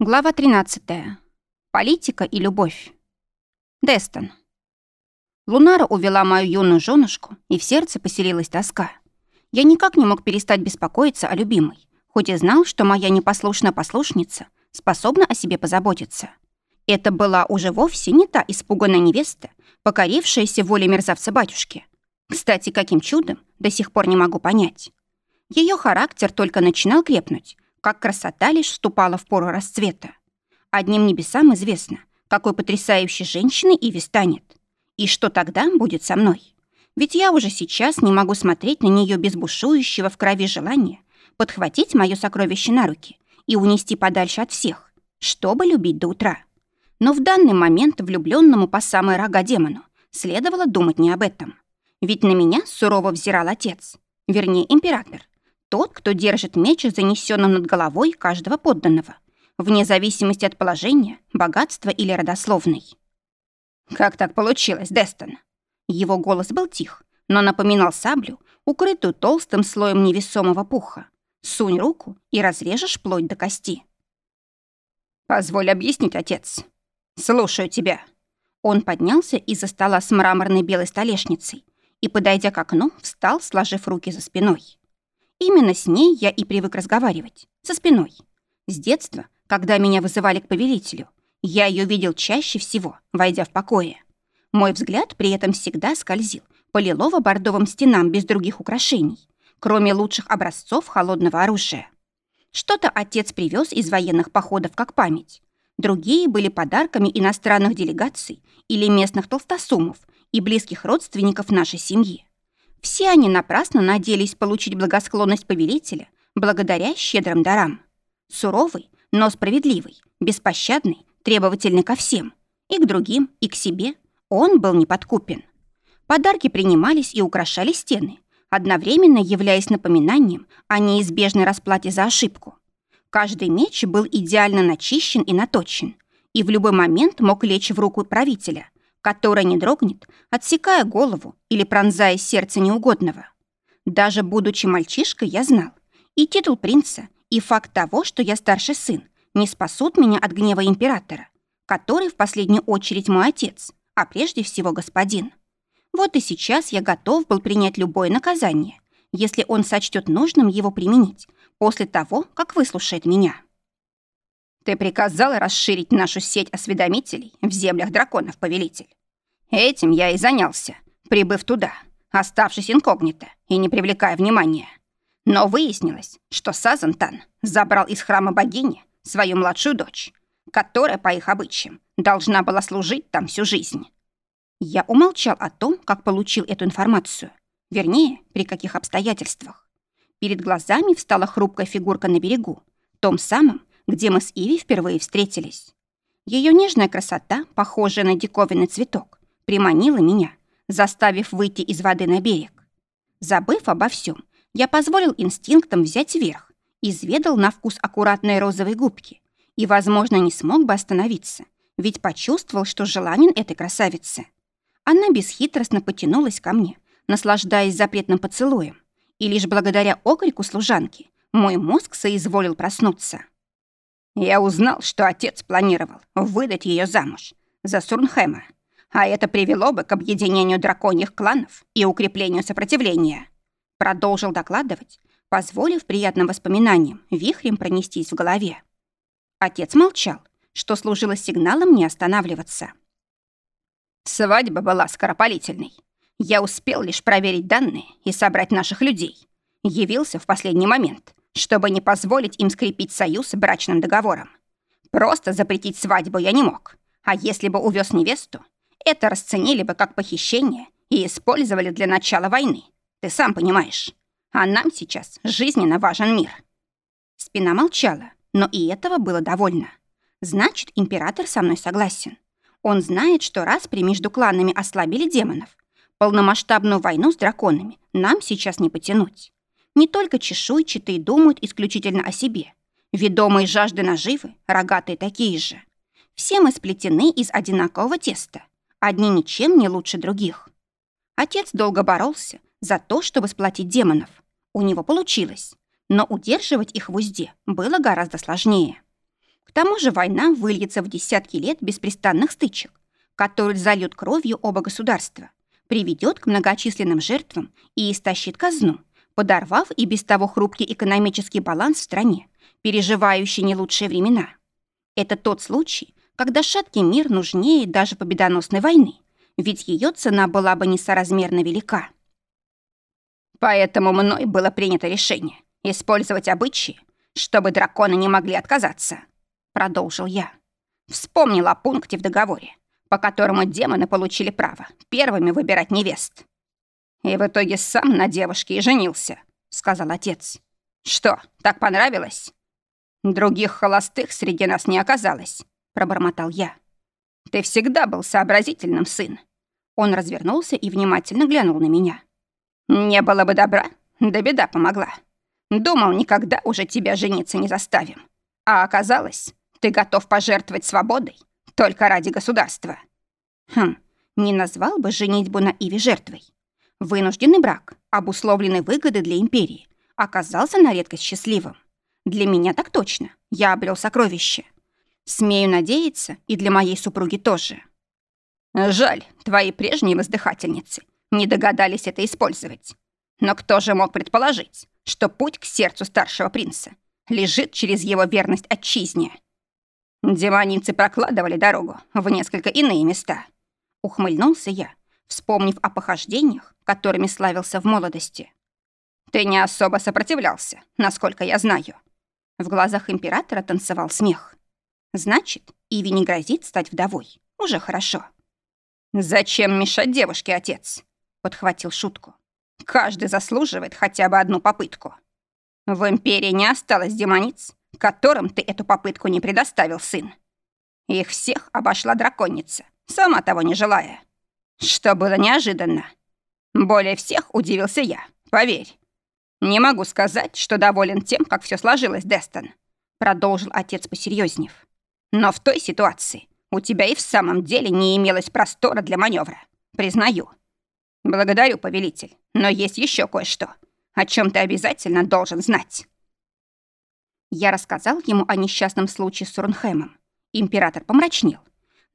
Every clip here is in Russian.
Глава 13. Политика и любовь. Дестон. Лунара увела мою юную женушку, и в сердце поселилась тоска. Я никак не мог перестать беспокоиться о любимой, хоть и знал, что моя непослушная послушница способна о себе позаботиться. Это была уже вовсе не та испуганная невеста, покорившаяся воле мерзавца-батюшки. Кстати, каким чудом, до сих пор не могу понять. Ее характер только начинал крепнуть, как красота лишь вступала в пору расцвета. Одним небесам известно, какой потрясающей женщиной Иви станет. И что тогда будет со мной? Ведь я уже сейчас не могу смотреть на нее без бушующего в крови желания подхватить мое сокровище на руки и унести подальше от всех, чтобы любить до утра. Но в данный момент влюбленному по самой рога демону следовало думать не об этом. Ведь на меня сурово взирал отец, вернее, император, тот, кто держит меч, занесенным над головой каждого подданного, вне зависимости от положения, богатства или родословной. «Как так получилось, Дестон?» Его голос был тих, но напоминал саблю, укрытую толстым слоем невесомого пуха. Сунь руку и разрежешь плоть до кости. «Позволь объяснить, отец. Слушаю тебя». Он поднялся из-за стола с мраморной белой столешницей и, подойдя к окну, встал, сложив руки за спиной. Именно с ней я и привык разговаривать, со спиной. С детства, когда меня вызывали к повелителю, я ее видел чаще всего, войдя в покое. Мой взгляд при этом всегда скользил по лилово-бордовым стенам без других украшений, кроме лучших образцов холодного оружия. Что-то отец привез из военных походов как память. Другие были подарками иностранных делегаций или местных толстосумов и близких родственников нашей семьи. Все они напрасно надеялись получить благосклонность повелителя благодаря щедрым дарам. Суровый, но справедливый, беспощадный, требовательный ко всем. И к другим, и к себе. Он был неподкупен. Подарки принимались и украшали стены, одновременно являясь напоминанием о неизбежной расплате за ошибку. Каждый меч был идеально начищен и наточен, и в любой момент мог лечь в руку правителя, которая не дрогнет, отсекая голову или пронзая сердце неугодного. Даже будучи мальчишкой, я знал, и титул принца, и факт того, что я старший сын, не спасут меня от гнева императора, который в последнюю очередь мой отец, а прежде всего господин. Вот и сейчас я готов был принять любое наказание, если он сочтет нужным его применить после того, как выслушает меня. Ты приказала расширить нашу сеть осведомителей в землях драконов, повелитель. Этим я и занялся, прибыв туда, оставшись инкогнито и не привлекая внимания. Но выяснилось, что Сазантан забрал из храма богини свою младшую дочь, которая, по их обычаям, должна была служить там всю жизнь. Я умолчал о том, как получил эту информацию, вернее, при каких обстоятельствах. Перед глазами встала хрупкая фигурка на берегу, том самом, где мы с Иви впервые встретились. Ее нежная красота, похожая на диковинный цветок, приманила меня, заставив выйти из воды на берег. Забыв обо всем, я позволил инстинктам взять верх, изведал на вкус аккуратные розовые губки и, возможно, не смог бы остановиться, ведь почувствовал, что желанен этой красавице. Она бесхитростно потянулась ко мне, наслаждаясь запретным поцелуем, и лишь благодаря окрику служанки мой мозг соизволил проснуться. Я узнал, что отец планировал выдать ее замуж за Сурнхэма, а это привело бы к объединению драконьих кланов и укреплению сопротивления. Продолжил докладывать, позволив приятным воспоминаниям вихрем пронестись в голове. Отец молчал, что служило сигналом не останавливаться. Свадьба была скоропалительной. Я успел лишь проверить данные и собрать наших людей. Явился в последний момент, чтобы не позволить им скрепить союз брачным договором. Просто запретить свадьбу я не мог. А если бы увез невесту, это расценили бы как похищение и использовали для начала войны. Ты сам понимаешь. А нам сейчас жизненно важен мир». Спина молчала, но и этого было довольно. Значит, император со мной согласен. Он знает, что распри между кланами ослабили демонов. Полномасштабную войну с драконами нам сейчас не потянуть. Не только чешуйчатые думают исключительно о себе. Ведомые жажды наживы, рогатые такие же. Все мы сплетены из одинакового теста. Одни ничем не лучше других. Отец долго боролся за то, чтобы сплотить демонов. У него получилось, но удерживать их в узде было гораздо сложнее. К тому же война выльется в десятки лет беспрестанных стычек, которые зальют кровью оба государства, приведет к многочисленным жертвам и истощит казну, подорвав и без того хрупкий экономический баланс в стране, переживающий не лучшие времена. Это тот случай, когда шаткий мир нужнее даже победоносной войны, ведь ее цена была бы несоразмерно велика. Поэтому мной было принято решение использовать обычаи, чтобы драконы не могли отказаться, продолжил я. Вспомнил о пункте в договоре, по которому демоны получили право первыми выбирать невест. И в итоге сам на девушке и женился, сказал отец. Что, так понравилось? Других холостых среди нас не оказалось, пробормотал я. Ты всегда был сообразительным, сын. Он развернулся и внимательно глянул на меня. Не было бы добра, да беда помогла. Думал, никогда уже тебя жениться не заставим. А оказалось, ты готов пожертвовать свободой только ради государства. Хм, не назвал бы женитьбу на Иве жертвой. Вынужденный брак, обусловленный выгодой для империи, оказался на редкость счастливым. Для меня так точно. Я обрел сокровище. Смею надеяться, и для моей супруги тоже. Жаль, твои прежние воздыхательницы не догадались это использовать. Но кто же мог предположить, что путь к сердцу старшего принца лежит через его верность отчизне? Демоницы прокладывали дорогу в несколько иные места. Ухмыльнулся я, вспомнив о похождениях, которыми славился в молодости. Ты не особо сопротивлялся, насколько я знаю. В глазах императора танцевал смех. Значит, Иви не грозит стать вдовой. Уже хорошо. «Зачем мешать девушке, отец?» — подхватил шутку. «Каждый заслуживает хотя бы одну попытку. В Империи не осталось демониц, которым ты эту попытку не предоставил, сын. Их всех обошла драконица, сама того не желая. Что было неожиданно. Более всех удивился я, поверь. Не могу сказать, что доволен тем, как все сложилось, Дестон, продолжил отец посерьезнев. Но в той ситуации у тебя и в самом деле не имелось простора для маневра. Признаю. Благодарю, повелитель, но есть еще кое-что, о чем ты обязательно должен знать. Я рассказал ему о несчастном случае с Сурнхэмом. Император помрачнел.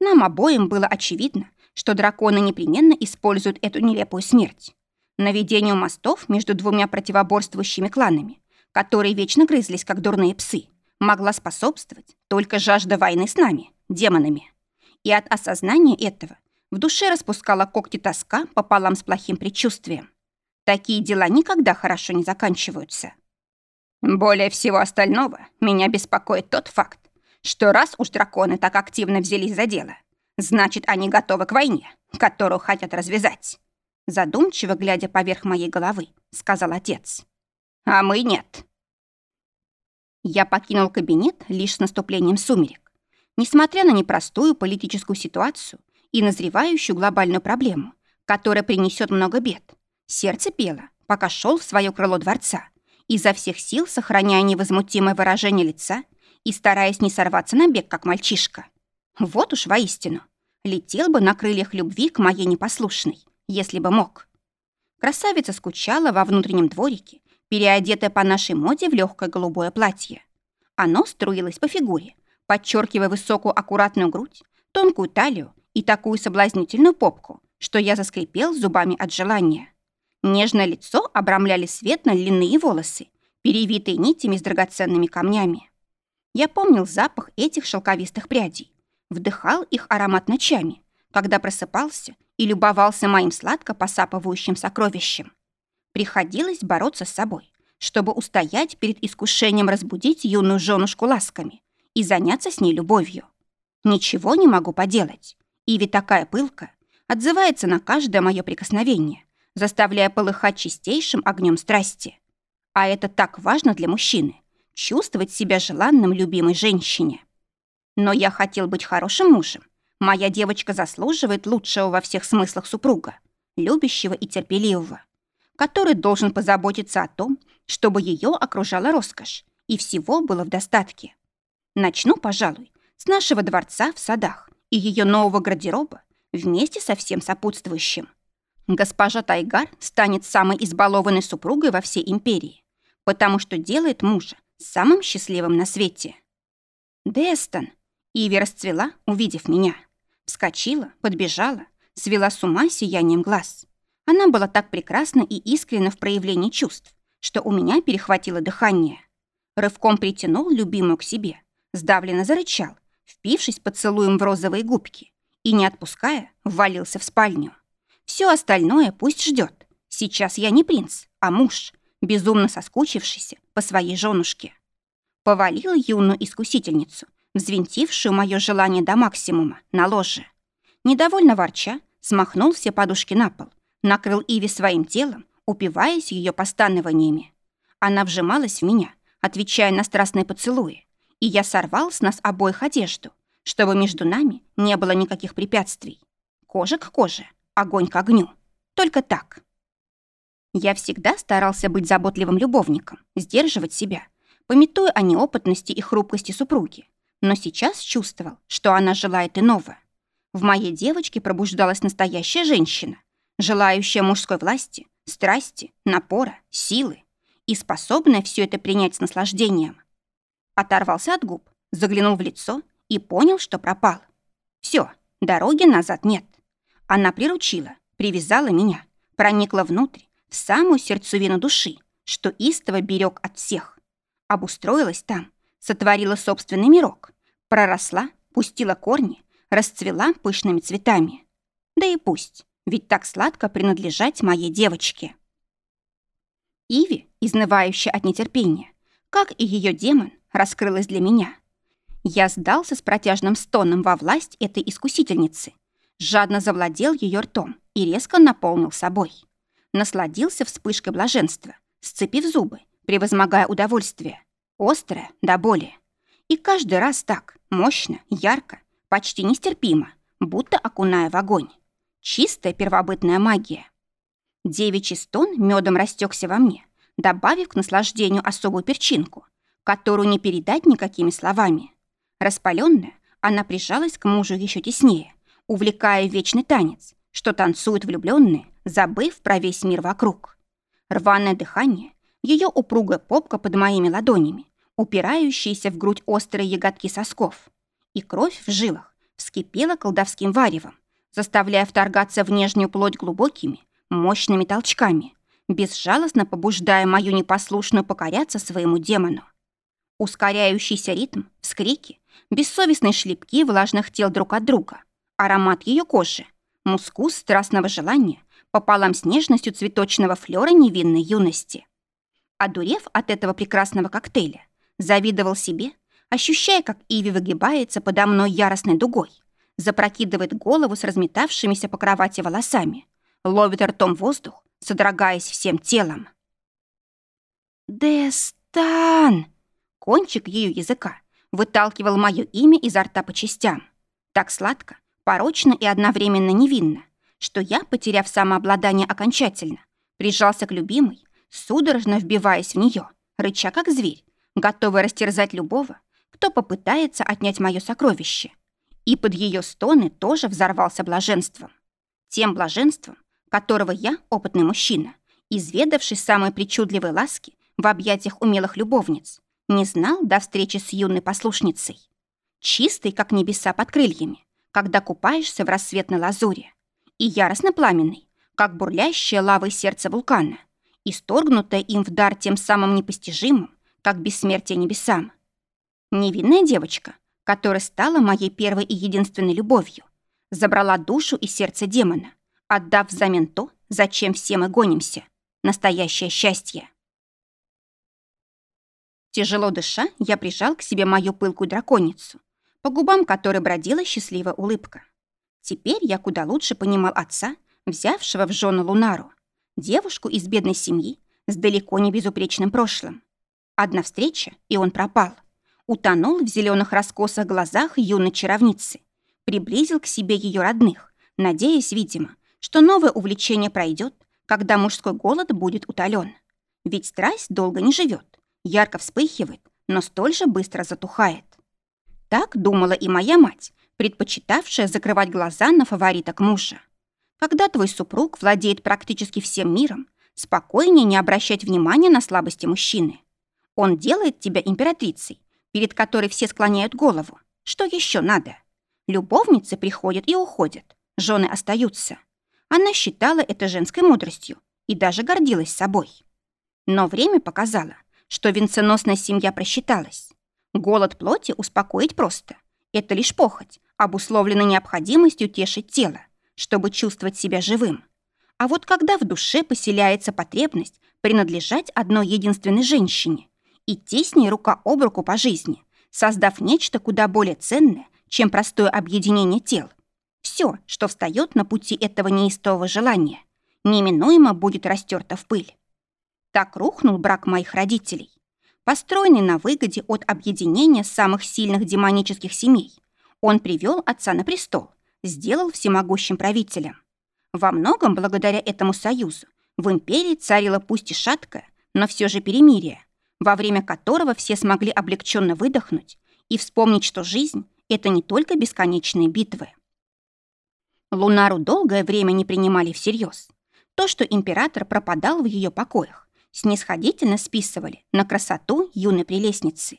Нам обоим было очевидно, что драконы непременно используют эту нелепую смерть. Наведению мостов между двумя противоборствующими кланами, которые вечно грызлись, как дурные псы, могла способствовать только жажда войны с нами, демонами. И от осознания этого в душе распускала когти тоска пополам с плохим предчувствием. Такие дела никогда хорошо не заканчиваются. Более всего остального меня беспокоит тот факт, что раз уж драконы так активно взялись за дело, значит, они готовы к войне, которую хотят развязать. Задумчиво глядя поверх моей головы, сказал отец. А мы нет. Я покинул кабинет лишь с наступлением сумерек. Несмотря на непростую политическую ситуацию и назревающую глобальную проблему, которая принесет много бед, сердце пело, пока шел в свое крыло дворца, изо всех сил сохраняя невозмутимое выражение лица и стараясь не сорваться на бег, как мальчишка. Вот уж воистину, летел бы на крыльях любви к моей непослушной, если бы мог. Красавица скучала во внутреннем дворике переодетая по нашей моде в легкое голубое платье. Оно струилось по фигуре, подчеркивая высокую аккуратную грудь, тонкую талию и такую соблазнительную попку, что я заскрипел зубами от желания. Нежное лицо обрамляли светло-длинные волосы, перевитые нитями с драгоценными камнями. Я помнил запах этих шелковистых прядей, вдыхал их аромат ночами, когда просыпался и любовался моим сладко посапывающим сокровищем. Приходилось бороться с собой, чтобы устоять перед искушением разбудить юную женушку ласками и заняться с ней любовью. Ничего не могу поделать. Иви такая пылка, отзывается на каждое мое прикосновение, заставляя полыхать чистейшим огнем страсти. А это так важно для мужчины — чувствовать себя желанным любимой женщине. Но я хотел быть хорошим мужем. Моя девочка заслуживает лучшего во всех смыслах супруга, любящего и терпеливого который должен позаботиться о том, чтобы ее окружала роскошь, и всего было в достатке. Начну, пожалуй, с нашего дворца в садах и ее нового гардероба вместе со всем сопутствующим. Госпожа Тайгар станет самой избалованной супругой во всей империи, потому что делает мужа самым счастливым на свете. «Дестон!» Иви расцвела, увидев меня. Вскочила, подбежала, свела с ума сиянием глаз. Она была так прекрасна и искренна в проявлении чувств, что у меня перехватило дыхание. Рывком притянул любимую к себе, сдавленно зарычал, впившись поцелуем в розовые губки, и, не отпуская, ввалился в спальню. Все остальное пусть ждет. Сейчас я не принц, а муж, безумно соскучившийся по своей женушке. Повалил юную искусительницу, взвинтившую мое желание до максимума, на ложе. Недовольно ворча, смахнул все подушки на пол, накрыл Иви своим телом, упиваясь ее постанованиями. Она вжималась в меня, отвечая на страстные поцелуи, и я сорвал с нас обоих одежду, чтобы между нами не было никаких препятствий. Кожа к коже, огонь к огню. Только так. Я всегда старался быть заботливым любовником, сдерживать себя, пометуя о неопытности и хрупкости супруги. Но сейчас чувствовал, что она желает иного. В моей девочке пробуждалась настоящая женщина, желающая мужской власти, страсти, напора, силы и способная все это принять с наслаждением. Оторвался от губ, заглянул в лицо и понял, что пропал. Все, дороги назад нет. Она приручила, привязала меня, проникла внутрь, в самую сердцевину души, что истово берег от всех. Обустроилась там, сотворила собственный мирок, проросла, пустила корни, расцвела пышными цветами. Да и пусть, ведь так сладко принадлежать моей девочке. Иви, изнывающая от нетерпения, как и ее демон, раскрылась для меня. Я сдался с протяжным стоном во власть этой искусительницы, жадно завладел ее ртом и резко наполнил собой. Насладился вспышкой блаженства, сцепив зубы, превозмогая удовольствие, острое до боли. И каждый раз так, мощно, ярко, почти нестерпимо, будто окуная в огонь. Чистая первобытная магия. Девичий стон медом растекся во мне, добавив к наслаждению особую перчинку, которую не передать никакими словами. Распаленная, она прижалась к мужу еще теснее, увлекая вечный танец, что танцуют влюбленные, забыв про весь мир вокруг. Рваное дыхание, ее упругая попка под моими ладонями, упирающиеся в грудь острые ягодки сосков. И кровь в жилах вскипела колдовским варевом, заставляя вторгаться в нежную плоть глубокими, мощными толчками, безжалостно побуждая мою непослушную покоряться своему демону. Ускоряющийся ритм, вскрики, бессовестные шлепки влажных тел друг от друга, аромат ее кожи, мускус страстного желания пополам с нежностью цветочного флера невинной юности. Одурев от этого прекрасного коктейля, завидовал себе, ощущая, как Иви выгибается подо мной яростной дугой, запрокидывает голову с разметавшимися по кровати волосами, ловит ртом воздух, содрогаясь всем телом. «Дестан!» Кончик ее языка выталкивал мое имя изо рта по частям. Так сладко, порочно и одновременно невинно, что я, потеряв самообладание окончательно, прижался к любимой, судорожно вбиваясь в нее, рыча как зверь, готовый растерзать любого, кто попытается отнять мое сокровище — и под ее стоны тоже взорвался блаженством. Тем блаженством, которого я, опытный мужчина, изведавший самые причудливые ласки в объятиях умелых любовниц, не знал до встречи с юной послушницей. Чистый, как небеса под крыльями, когда купаешься в рассветной лазуре, и яростно пламенный, как бурлящее лавой сердце вулкана, исторгнутое им в дар тем самым непостижимым, как бессмертие небесам. Невинная девочка, которая стала моей первой и единственной любовью, забрала душу и сердце демона, отдав взамен то, зачем все мы гонимся — настоящее счастье. Тяжело дыша, я прижал к себе мою пылкую драконицу, по губам которой бродила счастливая улыбка. Теперь я куда лучше понимал отца, взявшего в жену Лунару, девушку из бедной семьи с далеко не безупречным прошлым. Одна встреча, и он пропал утонул в зеленых раскосах глазах юной чаровницы, приблизил к себе ее родных, надеясь, видимо, что новое увлечение пройдет, когда мужской голод будет утолен. Ведь страсть долго не живет, ярко вспыхивает, но столь же быстро затухает. Так думала и моя мать, предпочитавшая закрывать глаза на фавориток мужа. Когда твой супруг владеет практически всем миром, спокойнее не обращать внимания на слабости мужчины. Он делает тебя императрицей, перед которой все склоняют голову. Что еще надо? Любовницы приходят и уходят, жены остаются. Она считала это женской мудростью и даже гордилась собой. Но время показало, что венценосная семья просчиталась. Голод плоти успокоить просто. Это лишь похоть, обусловлена необходимостью тешить тело, чтобы чувствовать себя живым. А вот когда в душе поселяется потребность принадлежать одной единственной женщине, идти с ней рука об руку по жизни, создав нечто куда более ценное, чем простое объединение тел. Все, что встает на пути этого неистового желания, неминуемо будет растерто в пыль. Так рухнул брак моих родителей, построенный на выгоде от объединения самых сильных демонических семей. Он привел отца на престол, сделал всемогущим правителем. Во многом благодаря этому союзу в империи царила пусть и шаткая, но все же перемирие, во время которого все смогли облегченно выдохнуть и вспомнить, что жизнь — это не только бесконечные битвы. Лунару долгое время не принимали всерьез. То, что император пропадал в ее покоях, снисходительно списывали на красоту юной прелестницы.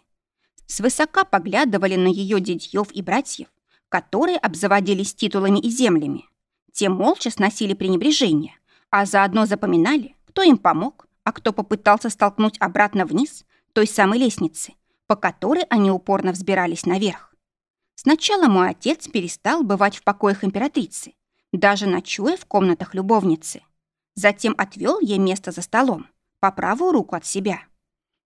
Свысока поглядывали на ее дядьев и братьев, которые обзаводились титулами и землями. Те молча сносили пренебрежение, а заодно запоминали, кто им помог, а кто попытался столкнуть обратно вниз той самой лестницы, по которой они упорно взбирались наверх. Сначала мой отец перестал бывать в покоях императрицы, даже ночуя в комнатах любовницы. Затем отвел ей место за столом, по правую руку от себя.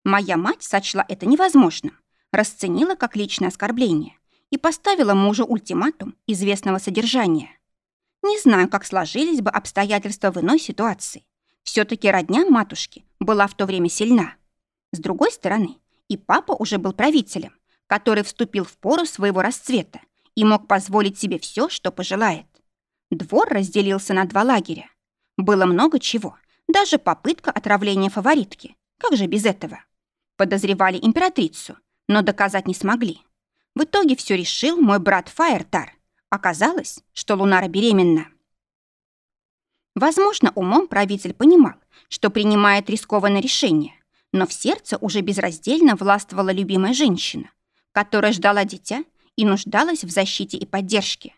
Моя мать сочла это невозможным, расценила как личное оскорбление и поставила мужу ультиматум известного содержания. Не знаю, как сложились бы обстоятельства в иной ситуации, все-таки родня матушки была в то время сильна. С другой стороны, и папа уже был правителем, который вступил в пору своего расцвета и мог позволить себе все, что пожелает. Двор разделился на два лагеря. Было много чего, даже попытка отравления фаворитки. Как же без этого? Подозревали императрицу, но доказать не смогли. В итоге все решил мой брат Фаертар. Оказалось, что Лунара беременна. Возможно, умом правитель понимал, что принимает рискованное решение, но в сердце уже безраздельно властвовала любимая женщина, которая ждала дитя и нуждалась в защите и поддержке.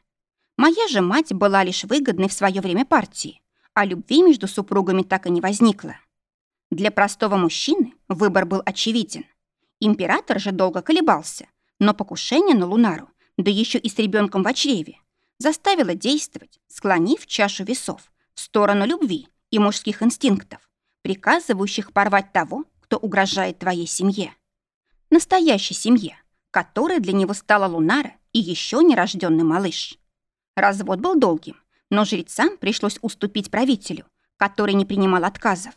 Моя же мать была лишь выгодной в свое время партии, а любви между супругами так и не возникло. Для простого мужчины выбор был очевиден. Император же долго колебался, но покушение на Лунару, да еще и с ребенком в чреве, заставило действовать, склонив чашу весов сторону любви и мужских инстинктов, приказывающих порвать того, кто угрожает твоей семье. Настоящей семье, которой для него стала Лунара и еще нерожденный малыш. Развод был долгим, но жрецам пришлось уступить правителю, который не принимал отказов.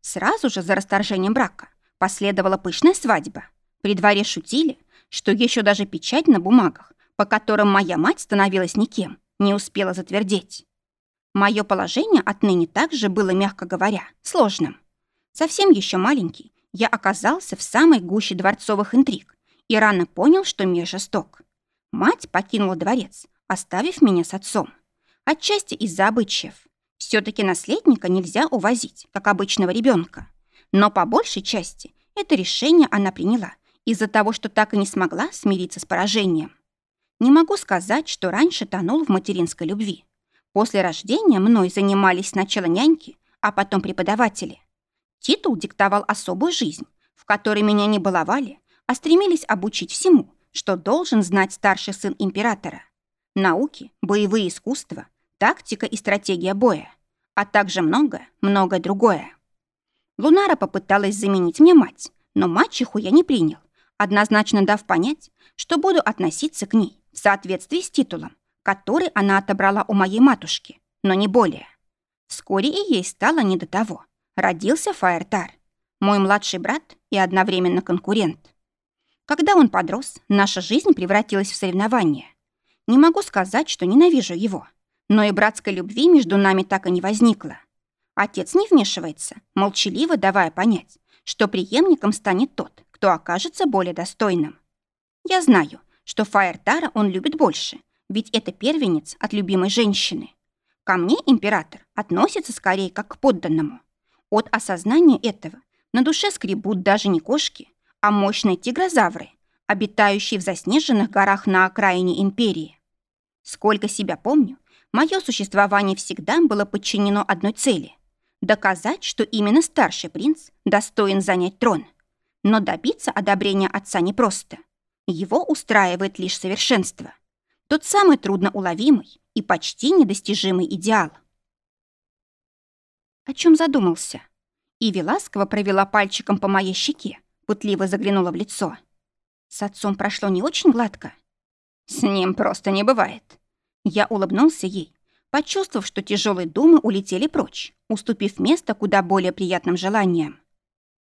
Сразу же за расторжением брака последовала пышная свадьба. При дворе шутили, что еще даже печать на бумагах, по которым моя мать становилась никем, не успела затвердеть. Мое положение отныне также было, мягко говоря, сложным. Совсем еще маленький, я оказался в самой гуще дворцовых интриг и рано понял, что мир жесток. Мать покинула дворец, оставив меня с отцом. Отчасти из-за обычаев. Все-таки наследника нельзя увозить, как обычного ребенка. Но по большей части это решение она приняла из-за того, что так и не смогла смириться с поражением. Не могу сказать, что раньше тонул в материнской любви. После рождения мной занимались сначала няньки, а потом преподаватели. Титул диктовал особую жизнь, в которой меня не баловали, а стремились обучить всему, что должен знать старший сын императора. Науки, боевые искусства, тактика и стратегия боя, а также многое, многое другое. Лунара попыталась заменить мне мать, но мачеху я не принял, однозначно дав понять, что буду относиться к ней в соответствии с титулом, который она отобрала у моей матушки, но не более. Вскоре и ей стало не до того. Родился Фаертар, мой младший брат и одновременно конкурент. Когда он подрос, наша жизнь превратилась в соревнование. Не могу сказать, что ненавижу его, но и братской любви между нами так и не возникло. Отец не вмешивается, молчаливо давая понять, что преемником станет тот, кто окажется более достойным. Я знаю, что Фаертара он любит больше, ведь это первенец от любимой женщины. Ко мне император относится скорее как к подданному. От осознания этого на душе скребут даже не кошки, а мощные тигрозавры, обитающий в заснеженных горах на окраине империи. Сколько себя помню, мое существование всегда было подчинено одной цели – доказать, что именно старший принц достоин занять трон. Но добиться одобрения отца непросто. Его устраивает лишь совершенство. Тот самый трудноуловимый и почти недостижимый идеал. О чем задумался? Иви ласково провела пальчиком по моей щеке, пытливо заглянула в лицо. С отцом прошло не очень гладко. С ним просто не бывает. Я улыбнулся ей, почувствовав, что тяжелые думы улетели прочь, уступив место куда более приятным желаниям.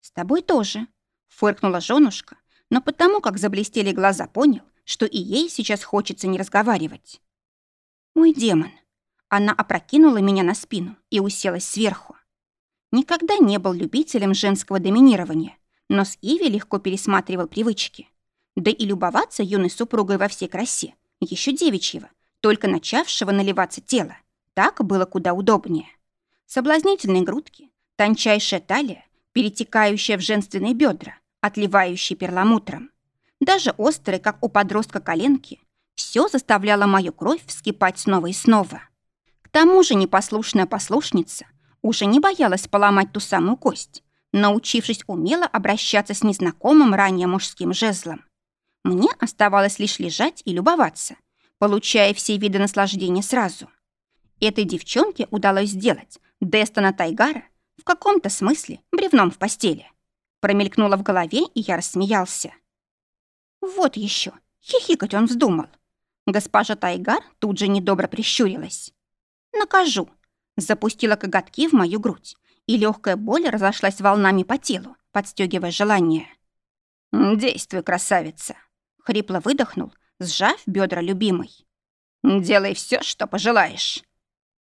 «С тобой тоже», — фыркнула женушка, но потому, как заблестели глаза, понял, что и ей сейчас хочется не разговаривать. «Мой демон». Она опрокинула меня на спину и уселась сверху. Никогда не был любителем женского доминирования, но с Иви легко пересматривал привычки. Да и любоваться юной супругой во всей красе, еще девичьего, только начавшего наливаться тело, так было куда удобнее. Соблазнительные грудки, тончайшая талия, перетекающая в женственные бедра, отливающие перламутром. Даже острые, как у подростка, коленки, все заставляло мою кровь вскипать снова и снова. К тому же непослушная послушница уже не боялась поломать ту самую кость, научившись умело обращаться с незнакомым ранее мужским жезлом. Мне оставалось лишь лежать и любоваться, получая все виды наслаждения сразу. Этой девчонке удалось сделать Дестона Тайгара в каком-то смысле бревном в постели. Промелькнуло в голове, и я рассмеялся. Вот еще, хихикать он вздумал. Госпожа Тайгар тут же недобро прищурилась. «Накажу!» Запустила коготки в мою грудь, и легкая боль разошлась волнами по телу, подстегивая желание. «Действуй, красавица!» Хрипло выдохнул, сжав бедра любимой. «Делай все, что пожелаешь».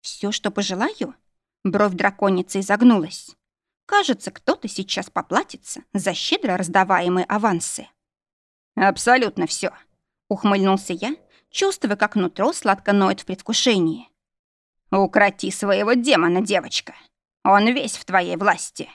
«Все, что пожелаю?» Бровь драконицы изогнулась. «Кажется, кто-то сейчас поплатится за щедро раздаваемые авансы». «Абсолютно все», — ухмыльнулся я, чувствуя, как нутро сладко ноет в предвкушении. «Укроти своего демона, девочка. Он весь в твоей власти».